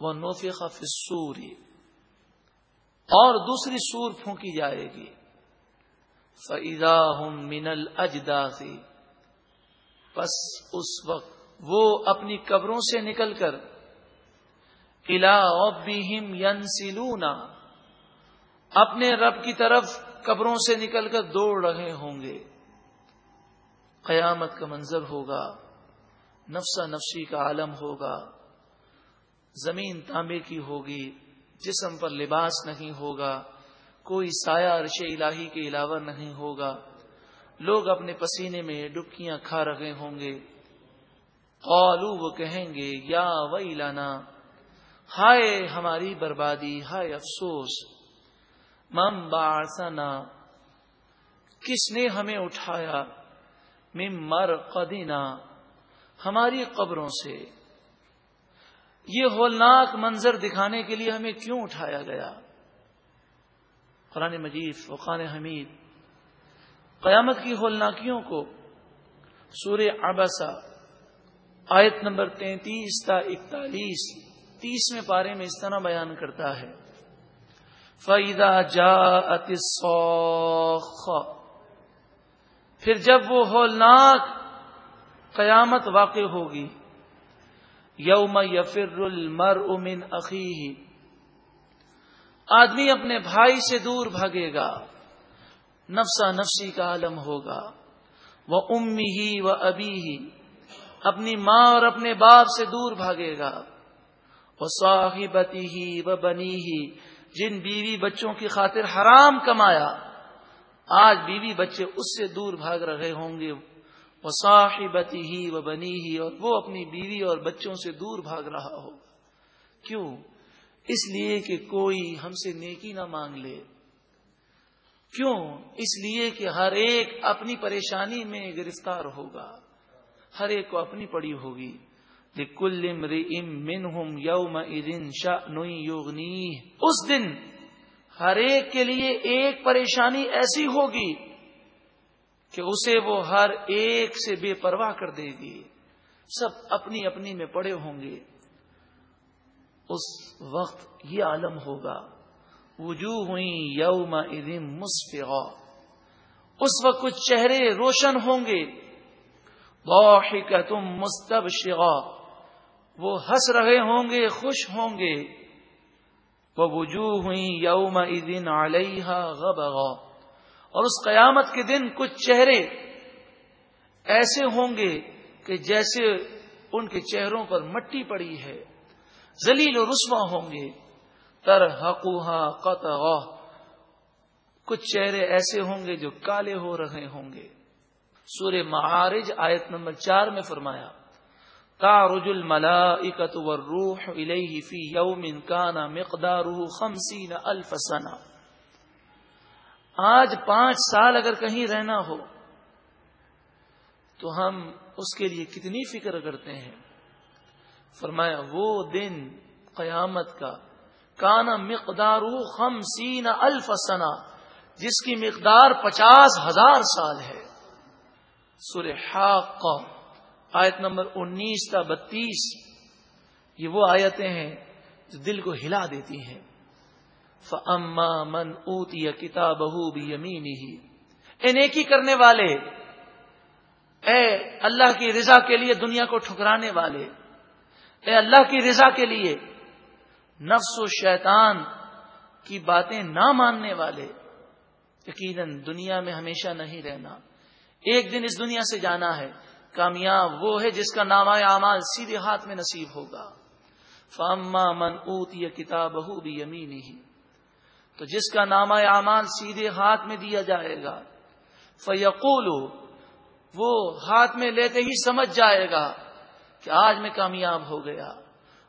وہ نوفی فسوری اور دوسری سور پھونکی جائے گی۔ فعدا ہوں منل اجداسی بس اس وقت وہ اپنی قبروں سے نکل کر الا بہم ین اپنے رب کی طرف قبروں سے نکل کر دوڑ رہے ہوں گے۔ قیامت کا منظر ہوگا۔ نفسا نفسی کا عالم ہوگا۔ زمین تانبے کی ہوگی، جسم پر لباس نہیں ہوگا، کوئی سایہ عرش الہی کے علاوہ نہیں ہوگا۔ لوگ اپنے پسینے میں ڈبکیاں کھا رہے ہوں گے۔ قالو، وہ کہیں گے، یا وئی لانا ہائے ہماری بربادی، ہائے افسوس مم باسنا کس نے ہمیں اٹھایا؟ مر قدینہ ہماری قبروں سے۔ یہ ہولناک منظر دکھانے کے لیے ہمیں کیوں اٹھایا گیا؟ قرآن مجید، فقان حمید۔ قیامت کی ہولناکیوں کو سورہ ابسا آیت نمبر تینتیس تا اکتالیس تیسویں پارے میں اس طرح بیان کرتا ہے۔ فعدہ جا پھر جب وہ ہولناک قیامت واقع ہوگی یوم یفر المر امن عقی آدمی اپنے بھائی سے دور بھاگے گا۔ نفسا نفسی کا عالم ہوگا۔ وہ امی ہی و ابھی ہی اپنی ماں اور اپنے باپ سے دور بھاگے گا۔ وہ صاحبتی ہی و بنی ہی جن بیوی بچوں کی خاطر حرام کمایا، آج بیوی بچے اس سے دور بھاگ رہے ہوں گے۔ وہ صاحبتی ہی وہ بنی ہی اور وہ اپنی بیوی اور بچوں سے دور بھاگ رہا ہوگا کیوں؟ اس لیے کہ کوئی ہم سے نیکی نہ مانگ لے۔ کیوں؟ اس لیے کہ ہر ایک اپنی پریشانی میں گرفتار ہوگا۔ ہر ایک کو اپنی پڑی ہوگی۔ کل من ہم یوم شاہ یوگنی اس دن ہر ایک کے لیے ایک پریشانی ایسی ہوگی کہ اسے وہ ہر ایک سے بے پرواہ کر دے گی۔ سب اپنی اپنی میں پڑے ہوں گے۔ اس وقت یہ عالم ہوگا۔ وجوہ ہوئی یوم ادم مسفا اس وقت کچھ چہرے روشن ہوں گے۔ تم مستب وہ ہنس رہے ہوں گے، خوش ہوں گے۔ وہ وجوہ ہوئی یوم ادین علیہ غبغا اور اس قیامت کے دن کچھ چہرے ایسے ہوں گے کہ جیسے ان کے چہروں پر مٹی پڑی ہے زلیل و رسوا ہوں گے۔ تر حقوہ قطع کچھ چہرے ایسے ہوں گے جو کالے ہو رہے ہوں گے۔ سور معارج آیت نمبر چار میں فرمایا تارج الملا اکت روح فی یوم کانا مقدار خمسین الف سنہ۔ آج پانچ سال اگر کہیں رہنا ہو، تو ہم اس کے لیے کتنی فکر کرتے ہیں؟ فرمایا، وہ دن قیامت کا، کانا مقدار خم سین الفسنا جس کی مقدار پچاس ہزار سال ہے۔ سرحاق آیت نمبر انیس تا بتیس، یہ وہ آیتیں ہیں جو دل کو ہلا دیتی ہیں۔ فما من اوتی یا کتاب بھی ہی اے نیکی کرنے والے، اے اللہ کی رضا کے لیے دنیا کو ٹھکرانے والے، اے اللہ کی رضا کے لیے نفس و شیطان کی باتیں نہ ماننے والے، یقیناً دنیا میں ہمیشہ نہیں رہنا۔ ایک دن اس دنیا سے جانا ہے، کامیاب وہ ہے جس کا نام اعمال سیدھے ہاتھ میں نصیب ہوگا۔ فاما من اوت یا کتاب بھی یمینی ہی تو جس کا نام اعمال سیدھے ہاتھ میں دیا جائے گا فیقول وہ ہاتھ میں لیتے ہی سمجھ جائے گا کہ آج میں کامیاب ہو گیا۔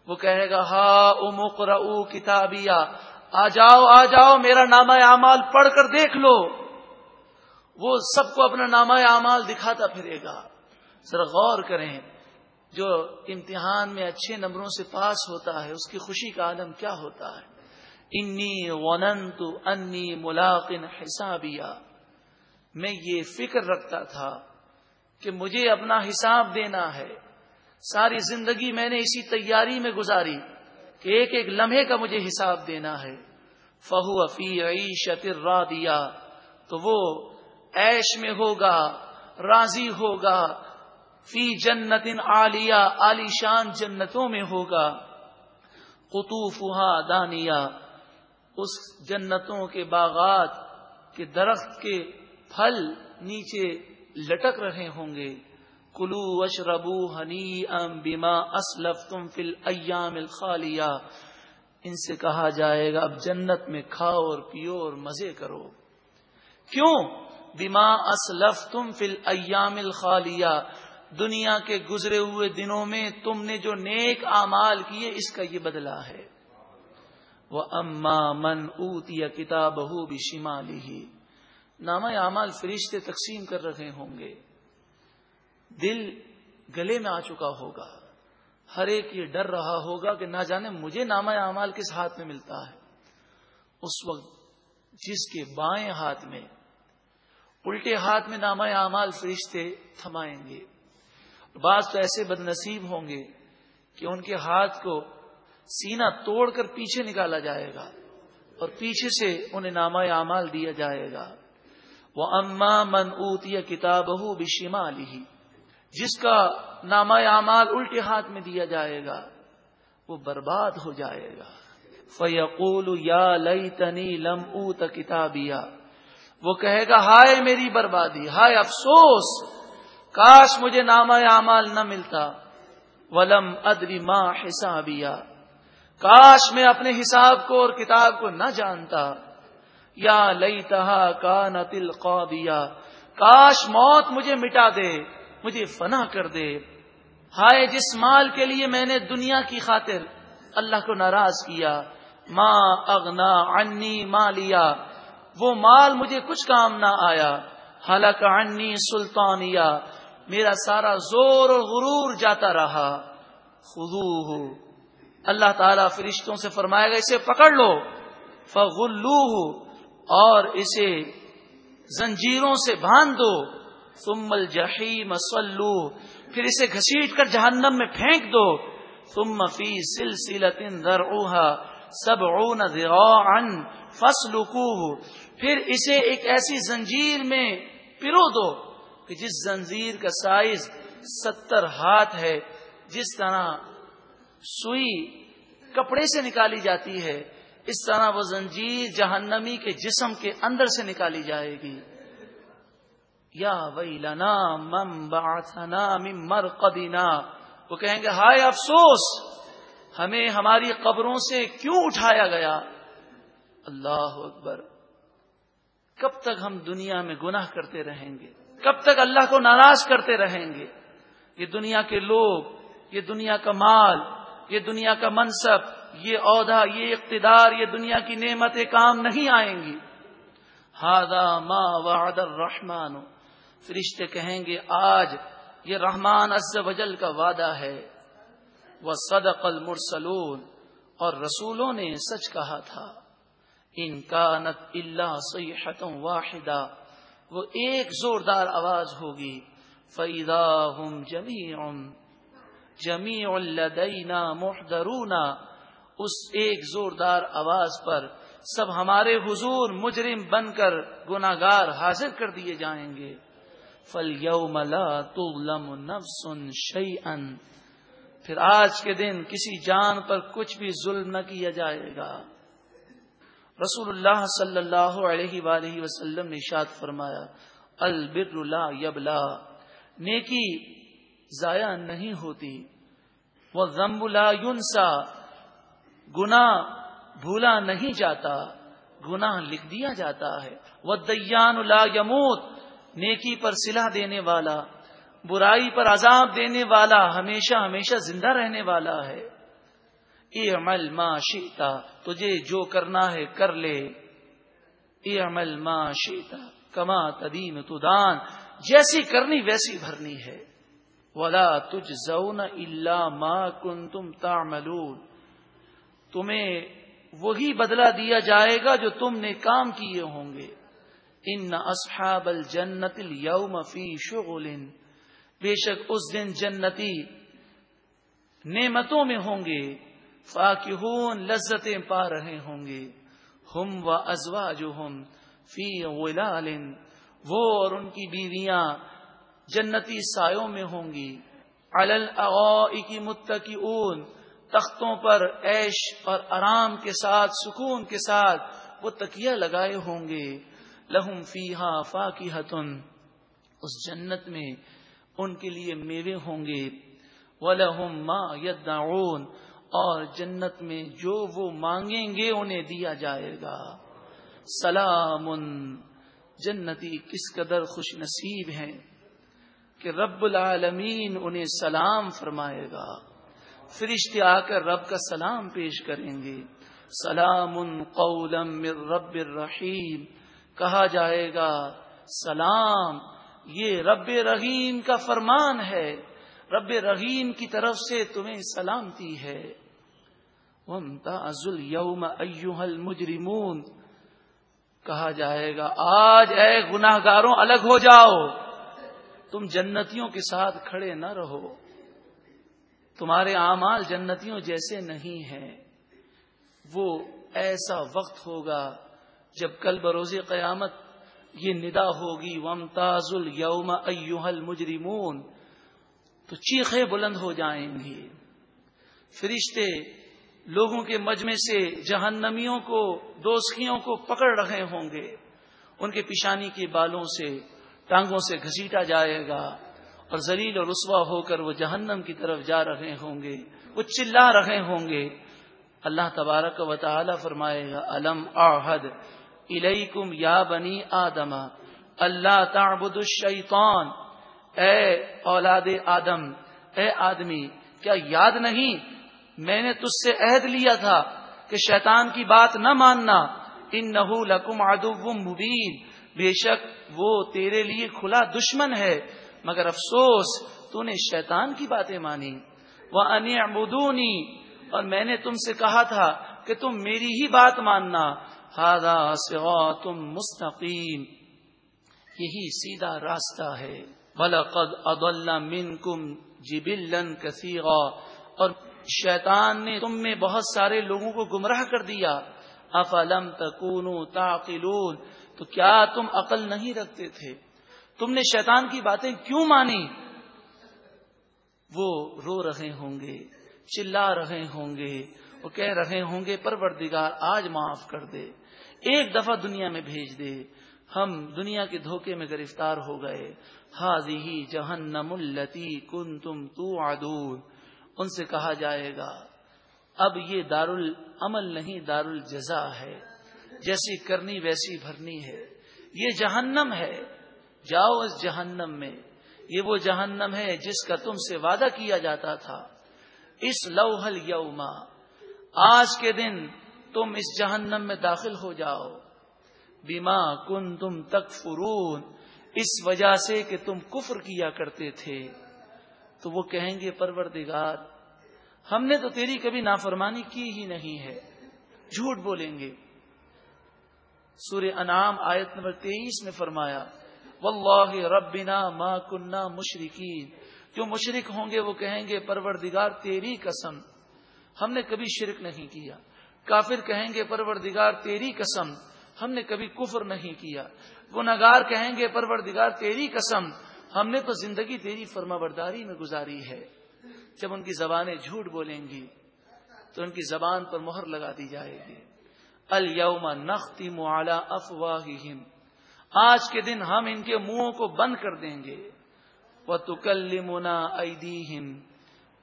وہ کہے گا، ہا امکر او کتابیا، آ جاؤ آ جاؤ، میرا نامہ اعمال پڑھ کر دیکھ لو۔ وہ سب کو اپنا نامہ اعمال دکھاتا پھرے گا۔ ذرا غور کریں، جو امتحان میں اچھے نمبروں سے پاس ہوتا ہے، اس کی خوشی کا عالم کیا ہوتا ہے؟ انی وننت انی ملاقن حسابیا۔ میں یہ فکر رکھتا تھا کہ مجھے اپنا حساب دینا ہے۔ ساری زندگی میں نے اسی تیاری میں گزاری کہ ایک ایک لمحے کا مجھے حساب دینا ہے۔ فہو فی عیشت را دیا تو وہ ایش میں ہوگا، راضی ہوگا۔ فی جنت عالیہ، عالی شان جنتوں میں ہوگا۔ قطوف دانیا اس جنتوں کے باغات کے درخت کے پھل نیچے لٹک رہے ہوں گے۔ کلو اشربو ہنی ام بیما اسلف تم فل ایام الخالیہ۔ ان سے کہا جائے گا، اب جنت میں کھاؤ اور پیو اور مزے کرو۔ کیوں؟ بیما اسلف تم فل ایام الخالیہ۔ دنیا کے گزرے ہوئے دنوں میں تم نے جو نیک اعمال کیے، اس کا یہ بدلہ ہے۔ وہ اما من اوت یا کتاب بہو بھی شمالی ہی نامہ اعمال فرشتے تقسیم کر رہے ہوں گے۔ دل گلے میں آ چکا ہوگا۔ ہر ایک یہ ڈر رہا ہوگا کہ نہ جانے مجھے نامہ اعمال کس ہاتھ میں ملتا ہے۔ اس وقت جس کے بائیں ہاتھ میں، الٹے ہاتھ میں نامہ اعمال فرشتے تھمائیں گے۔ بعض تو ایسے بد نصیب ہوں گے کہ ان کے ہاتھ کو سینا توڑ کر پیچھے نکالا جائے گا اور پیچھے سے انہیں نامہ اعمال دیا جائے گا۔ وہ اما من اوتی کتاب ہو ہی جس کا نامہ اعمال الٹے ہاتھ میں دیا جائے گا، وہ برباد ہو جائے گا۔ فیقول یا لئی تنی لم اوت کتابیا وہ کہے گا، ہائے میری بربادی، ہائے افسوس، کاش مجھے نامہ اعمال نہ ملتا۔ ولم ادری ماں حسابیا کاش میں اپنے حساب کو اور کتاب کو نہ جانتا۔ یا لئی تہا کا نتل کاش موت مجھے مٹا دے، مجھے فنا کر دے۔ ہائے، جس مال کے لیے میں نے دنیا کی خاطر اللہ کو ناراض کیا ماں اگنا انی ماں لیا وہ مال مجھے کچھ کام نہ آیا۔ حالک انی سلطانیہ۔ میرا سارا زور اور غرور جاتا رہا۔ خدو اللہ تعالی فرشتوں سے فرمائے گا، اسے پکڑ لو۔ فغلو اور اسے زنجیروں سے باندھ دو۔ ثم الجحیم صلو پھر اسے گھسیٹ کر جہنم میں پھینک دو۔ ثم فی سلسلت ذرعوها سبعون ذراعا فسلکوه پھر اسے ایک ایسی زنجیر میں پرو دو کہ جس زنجیر کا سائز ستر ہاتھ ہے، جس طرح سوئی کپڑے سے نکالی جاتی ہے، اس طرح وہ زنجیر جہنمی کے جسم کے اندر سے نکالی جائے گی۔ یا ویلنا مم باتنا مر قدینا وہ کہیں گے، ہائے افسوس، ہمیں ہماری قبروں سے کیوں اٹھایا گیا؟ اللہ اکبر۔ کب تک ہم دنیا میں گناہ کرتے رہیں گے؟ کب تک اللہ کو ناراض کرتے رہیں گے؟ یہ دنیا کے لوگ، یہ دنیا کا مال یہ دنیا کا منصب، یہ عہدہ، یہ اقتدار، یہ دنیا کی نعمتیں کام نہیں آئیں گی۔ ہادا ما وعد الرحمن۔ فرشتے کہیں گے، آج یہ رحمان از وجل کا وعدہ ہے۔ وہ صدق المرسلون۔ اور رسولوں نے سچ کہا تھا۔ ان کا نت اللہ سیحتوں واحدہ۔ وہ ایک زوردار آواز ہوگی۔ فیدا ہم جمی جمی الدینا محدرونا اس ایک زوردار آواز پر سب ہمارے حضور مجرم بن کر گناگار حاضر کر دیے جائیں گے۔ فل یوم لا تظلم نفس شيئا۔ پھر آج کے دن کسی جان پر کچھ بھی ظلم نہ کیا جائے گا۔ رسول اللہ صلی اللہ علیہ وآلہ وسلم نے شاد فرمایا، البر لا یبلا۔ نیکی ضائع نہیں ہوتی۔ وہ ضمب لا یونسا گنا بھولا نہیں جاتا، گناہ لکھ دیا جاتا ہے۔ وہ دیان لا یموت، نیکی پر صلح دینے والا، برائی پر عذاب دینے والا، ہمیشہ ہمیشہ زندہ رہنے والا ہے۔ اے عمل ما شیتا تجھے جو کرنا ہے کر لے۔ اے عمل ما شیتا کما تدیم تدان جیسی کرنی ویسی بھرنی ہے۔ ولا تجھ زون اللہ ماں کن تم تاملون تمہیں وہی بدلہ دیا جائے گا جو تم نے کام کیے ہوں گے۔ ان اصحاب الجنت اليوم فی شغل بے شک اس دن جنتی نعمتوں میں ہوں گے۔ فاکہون لذتیں پا رہے ہوں گے۔ ہم و ازوا جو ہم فی غلال وہ اور ان کی بیویاں جنتی سایوں میں ہوں گی۔ الل کی متقی اون تختوں پر عیش اور آرام کے ساتھ، سکون کے ساتھ وہ تکیا لگائے ہوں گے۔ لہم فی ہا فاقی اس جنت میں ان کے لیے میوے ہوں گے۔ وہ لہم ماں اور جنت میں جو وہ مانگیں گے انہیں دیا جائے گا۔ سلام، جنتی کس قدر خوش نصیب ہیں۔ کہ رب العالمین انہیں سلام فرمائے گا۔ فرشتے آ کر رب کا سلام پیش کریں گے۔ سلام قولم من رب الرحیم۔ کہا جائے گا، سلام، یہ رب رحیم کا فرمان ہے۔ رب رحیم کی طرف سے تمہیں سلامتی ہے۔ یوم المجرمون۔ کہا جائے گا، آج اے گناہ گاروں الگ ہو جاؤ۔ تم جنتیوں کے ساتھ کھڑے نہ رہو۔ تمہارے اعمال جنتیوں جیسے نہیں ہیں۔ وہ ایسا وقت ہوگا جب کل بروز قیامت یہ ندا ہوگی۔ ومتاز الوم ایوہل مجرمون تو چیخیں بلند ہو جائیں گی فرشتے لوگوں کے مجمے سے جہنمیوں کو دوستیوں کو پکڑ رہے ہوں گے۔ ان کے پیشانی کے بالوں سے ٹانگوں سے گھسیٹا جائے گا اور زلیل اور رسوا ہو کر وہ جہنم کی طرف جا رہے ہوں گے، وہ چلا رہے ہوں گے۔ اللہ تبارک و تعالی فرمائے گا علم آحد الیکم یا بنی آدم، اللہ تعبد الشیطان۔ اے اولاد آدم، اے آدمی، کیا یاد نہیں؟ میں نے تج سے عہد لیا تھا کہ شیطان کی بات نہ ماننا۔ ان نحو لکم ادو مبین۔ بے شک وہ تیرے لیے کھلا دشمن ہے، مگر افسوس تو نے شیطان کی باتیں مانی۔ وہ انبودونی اور میں نے تم سے کہا تھا کہ تم میری ہی بات ماننا۔ ہادا تم مستقیم یہی سیدھا راستہ ہے۔ بلقد اد من کم جبلن اور شیطان نے تم میں بہت سارے لوگوں کو گمراہ کر دیا۔ افلم تکون تاقلون تو کیا تم عقل نہیں رکھتے تھے؟ تم نے شیطان کی باتیں کیوں مانی؟ وہ رو رہے ہوں گے، چلا رہے ہوں گے، وہ کہہ رہے ہوں گے، پروردگار آج معاف کر دے، ایک دفعہ دنیا میں بھیج دے۔ ہم دنیا کے دھوکے میں گرفتار ہو گئے۔ حاضی جہنم التی کن تم تو ان سے کہا جائے گا، اب یہ دار العمل نہیں دار الجزا ہے۔ جیسی کرنی ویسی بھرنی ہے۔ یہ جہنم ہے۔ جاؤ اس جہنم میں۔ یہ وہ جہنم ہے جس کا تم سے وعدہ کیا جاتا تھا۔ اس لوہل یوما آج کے دن تم اس جہنم میں داخل ہو جاؤ۔ بیما کن تم تک فرون اس وجہ سے کہ تم کفر کیا کرتے تھے۔ تو وہ کہیں گے، پروردگار، ہم نے تو تیری کبھی نافرمانی کی ہی نہیں ہے۔ جھوٹ بولیں گے۔ سور انعام آیت نمبر تیئیس میں فرمایا، واللہ ربنا ما کننا مشرقین جو مشرق ہوں گے وہ کہیں گے، پروردگار تیری قسم. ہم نے کبھی شرک نہیں کیا۔ کافر کہیں گے، پروردگار تیری قسم. ہم نے کبھی کفر نہیں کیا۔ گناگار کہیں گے، پروردگار تیری قسم. ہم نے تو زندگی تیری فرما برداری میں گزاری ہے۔ جب ان کی زبانیں جھوٹ بولیں گی، تو ان کی زبان پر مہر لگا دی جائے گی۔ الوم نختی معلا افواہ آج کے دن ہم ان کے منہوں کو بند کر دیں گے۔ وہ تکل منا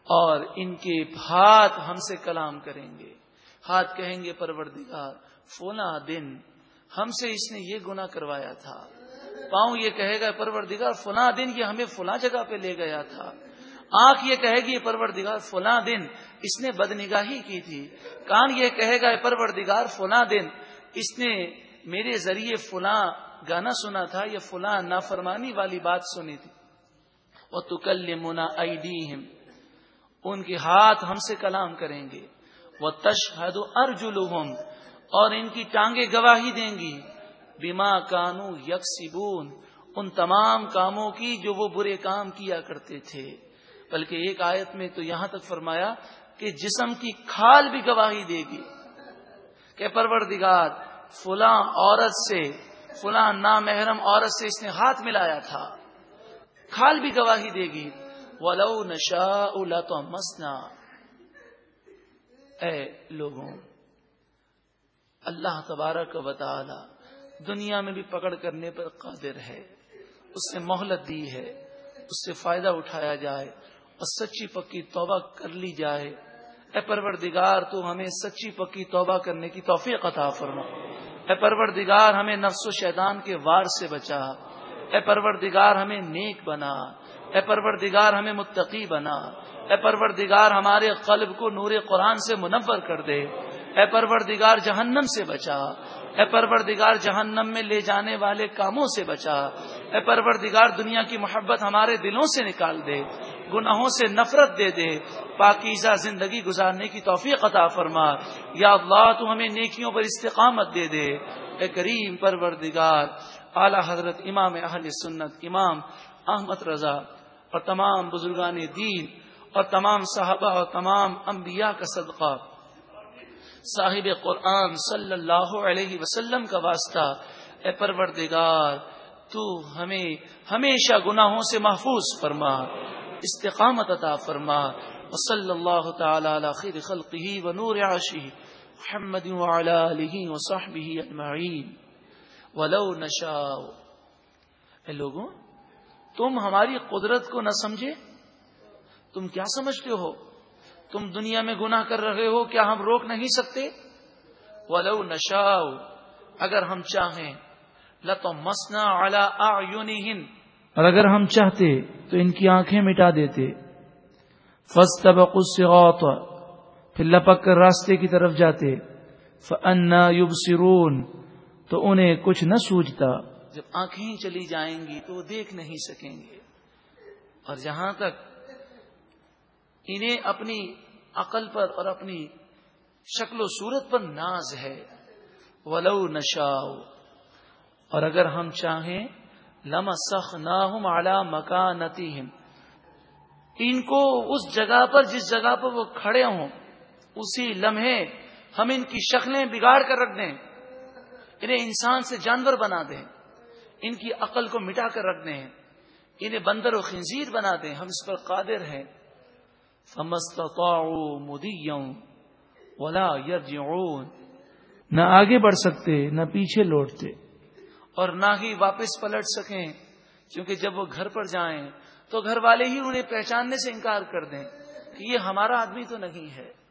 اور ان کے ہاتھ ہم سے کلام کریں گے۔ ہاتھ کہیں گے پروردگار فولا دن ہم سے اس نے یہ گنا کروایا تھا۔ پاؤں یہ کہے گا، پروردگار، فلاں دن یہ ہمیں فلاں جگہ پہ لے گیا تھا۔ آنکھ یہ کہے گی، پروردگار، فلاں دن اس نے بد نگاہی کی تھی۔ کان یہ کہے گا پروردگار، فلاں دن۔ اس نے میرے ذریعے فلاں گانا سنا تھا یا فلاں نافرمانی والی بات سنی تھی۔ وہ تکل منا ان کے ہاتھ ہم سے کلام کریں گے۔ وہ تشہد ارجل اور ان کی ٹانگیں گواہی دیں گی۔ بیما کانو یکسبون ان تمام کاموں کی جو وہ برے کام کیا کرتے تھے۔ بلکہ ایک آیت میں تو یہاں تک فرمایا کہ جسم کی کھال بھی گواہی دے گی کہ پروردگار، فلاں عورت سے، فلاں نامحرم عورت سے اس نے ہاتھ ملایا تھا، کھال بھی گواہی دے گی۔ ولو نشا تو مسنا اے لوگوں، اللہ تبارک و تعالی دنیا میں بھی پکڑ کرنے پر قادر ہے۔ اس نے مہلت دی ہے۔ اس سے فائدہ اٹھایا جائے۔ سچی پکی توبہ کر لی جائے۔ اے پروردگار، تو ہمیں سچی پکی توبہ کرنے کی توفیق عطا فرما۔ اے پروردگار، ہمیں نفس و شیطان کے وار سے بچا۔ اے پروردگار، ہمیں نیک بنا۔ اے پروردگار، ہمیں متقی بنا۔ اے پروردگار، ہمارے قلب کو نور قرآن سے منور کر دے۔ اے پروردگار جہنم سے بچا، اے پروردگار جہنم میں لے جانے والے کاموں سے بچا، اے پروردگار دنیا کی محبت ہمارے دلوں سے نکال دے، گناہوں سے نفرت دے دے، پاکیزہ زندگی گزارنے کی توفیق عطا فرما۔ یا اللہ، تو ہمیں نیکیوں پر استقامت دے دے۔ اے کریم پروردگار، اعلی حضرت امام اہل سنت، امام احمد رضا اور تمام بزرگان دین اور تمام صحابہ اور تمام انبیاء کا صدقہ۔ صاحب قرآن صلی اللہ علیہ وسلم کا واسطہ، اے پروردگار، تو ہمیں ہمیشہ گناہوں سے محفوظ فرما، استقامت عطا فرما، وصلی اللہ تعالی علی خیر خلقه و نور عرشه محمد وعلى آله وصحبه اجمعین۔ ولو نشاء۔ اے لوگوں، تم ہماری قدرت کو نہ سمجھے؟ تم کیا سمجھتے ہو؟ تم دنیا میں گناہ کر رہے ہو، کیا ہم روک نہیں سکتے؟ ولو نشاؤ اگر ہم چاہیں لتو مسنا اور اگر ہم چاہتے، تو ان کی آنکھیں مٹا دیتے۔ فس تبق پھر لپک کر راستے کی طرف جاتے۔ فنا یوب سرون تو انہیں کچھ نہ سوجتا جب آنکھیں چلی جائیں گی تو وہ دیکھ نہیں سکیں گے۔ اور جہاں تک انہیں اپنی عقل پر اور اپنی شکل و صورت پر ناز ہے۔ ولو نشاؤ اور اگر ہم چاہیں لم سخ نہ مکانتی ان کو اس جگہ پر، جس جگہ پر وہ کھڑے ہوں، اسی لمحے ہم ان کی شکلیں بگاڑ کر رکھ دیں۔ انہیں انسان سے جانور بنا دیں۔ ان کی عقل کو مٹا کر رکھ دیں۔ انہیں بندر و خنزیر بنا دیں۔ ہم اس پر قادر ہیں۔ ولا یرجعون نہ آگے بڑھ سکتے، نہ پیچھے لوٹتے۔ اور نہ ہی واپس پلٹ سکیں، کیونکہ جب وہ گھر پر جائیں تو گھر والے ہی انہیں پہچاننے سے انکار کر دیں کہ یہ ہمارا آدمی تو نہیں ہے۔